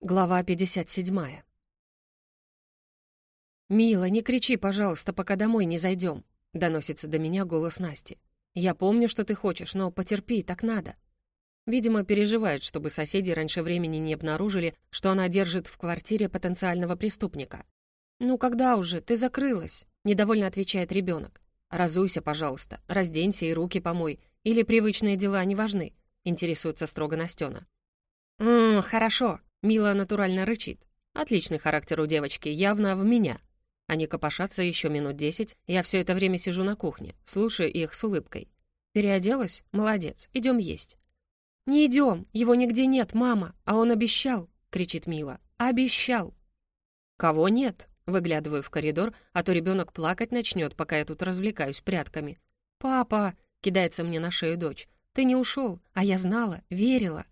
Глава 57. «Мила, не кричи, пожалуйста, пока домой не зайдем», — доносится до меня голос Насти. «Я помню, что ты хочешь, но потерпи, так надо». Видимо, переживает, чтобы соседи раньше времени не обнаружили, что она держит в квартире потенциального преступника. «Ну когда уже? Ты закрылась?» — недовольно отвечает ребенок. «Разуйся, пожалуйста, разденься и руки помой. Или привычные дела не важны?» — интересуется строго Настена. «Ммм, хорошо», Мила натурально рычит. Отличный характер у девочки, явно в меня. Они копошатся еще минут десять, я все это время сижу на кухне, слушаю их с улыбкой. Переоделась? Молодец, идем есть. «Не идем, его нигде нет, мама, а он обещал!» — кричит Мила. «Обещал!» «Кого нет?» — выглядываю в коридор, а то ребенок плакать начнет, пока я тут развлекаюсь прятками. «Папа!» — кидается мне на шею дочь. «Ты не ушел, а я знала, верила!»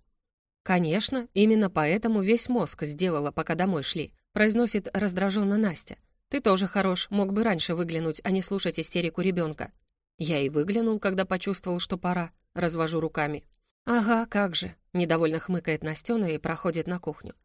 «Конечно, именно поэтому весь мозг сделала, пока домой шли», произносит раздраженно Настя. «Ты тоже хорош, мог бы раньше выглянуть, а не слушать истерику ребенка». Я и выглянул, когда почувствовал, что пора. Развожу руками. «Ага, как же», — недовольно хмыкает Настена и проходит на кухню.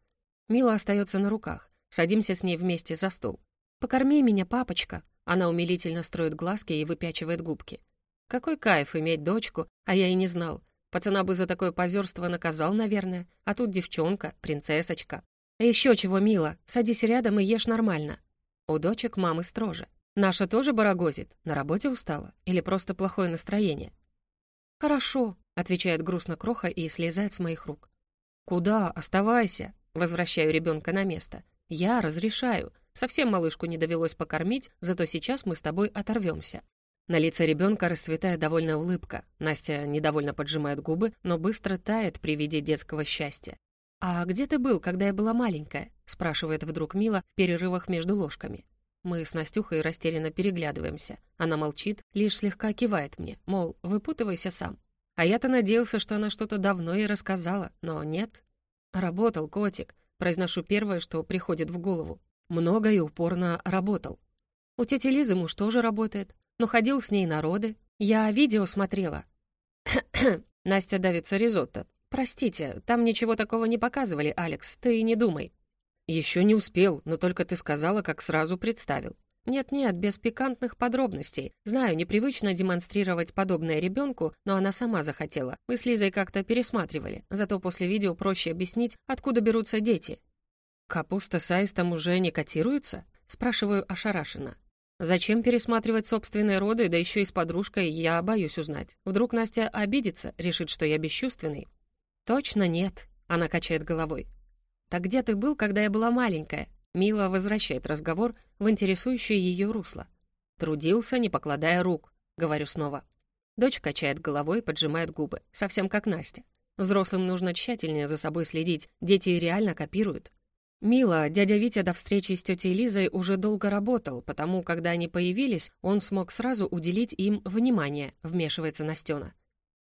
Мила остается на руках. Садимся с ней вместе за стол. «Покорми меня, папочка». Она умилительно строит глазки и выпячивает губки. Какой кайф иметь дочку, а я и не знал. Пацана бы за такое позерство наказал, наверное, а тут девчонка, принцессочка. Еще чего, мило, садись рядом и ешь нормально. У дочек мамы строже. Наша тоже барагозит, на работе устала или просто плохое настроение? «Хорошо», — отвечает грустно Кроха и слезает с моих рук. «Куда? Оставайся!» — возвращаю ребенка на место. «Я разрешаю. Совсем малышку не довелось покормить, зато сейчас мы с тобой оторвемся. На лице ребенка расцветает довольная улыбка. Настя недовольно поджимает губы, но быстро тает при виде детского счастья. «А где ты был, когда я была маленькая?» — спрашивает вдруг Мила в перерывах между ложками. Мы с Настюхой растерянно переглядываемся. Она молчит, лишь слегка кивает мне, мол, выпутывайся сам. А я-то надеялся, что она что-то давно и рассказала, но нет. «Работал, котик», — произношу первое, что приходит в голову. Много и упорно работал. У тети Лизы муж тоже работает но ходил с ней народы. Я видео смотрела. Настя давится ризотто. Простите, там ничего такого не показывали, Алекс, ты не думай. Еще не успел, но только ты сказала, как сразу представил. Нет-нет, без пикантных подробностей. Знаю, непривычно демонстрировать подобное ребенку, но она сама захотела. Мы с Лизой как-то пересматривали, зато после видео проще объяснить, откуда берутся дети. «Капуста с аистом уже не котируется?» Спрашиваю ошарашенно. Зачем пересматривать собственные роды, да еще и с подружкой, я боюсь узнать. Вдруг Настя обидится, решит, что я бесчувственный? Точно нет, она качает головой. Так где ты был, когда я была маленькая? Мила возвращает разговор в интересующее ее русло. Трудился, не покладая рук, говорю снова. Дочь качает головой, поджимает губы, совсем как Настя. Взрослым нужно тщательнее за собой следить, дети реально копируют. Мила, дядя Витя до встречи с тетей Лизой уже долго работал, потому, когда они появились, он смог сразу уделить им внимание, вмешивается Настена.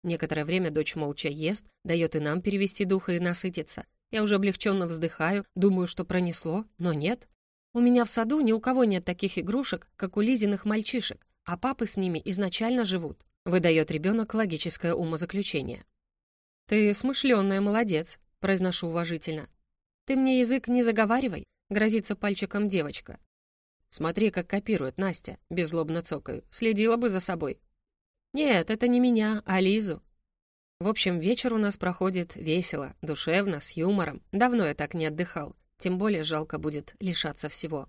Некоторое время дочь молча ест, дает и нам перевести дух и насытиться. Я уже облегченно вздыхаю, думаю, что пронесло, но нет. У меня в саду ни у кого нет таких игрушек, как у Лизиных мальчишек, а папы с ними изначально живут. Выдает ребенок логическое умозаключение. «Ты смышленная, молодец», — произношу уважительно. «Ты мне язык не заговаривай», — грозится пальчиком девочка. «Смотри, как копирует Настя», — беззлобно цокаю. «Следила бы за собой». «Нет, это не меня, а Лизу». В общем, вечер у нас проходит весело, душевно, с юмором. Давно я так не отдыхал. Тем более жалко будет лишаться всего.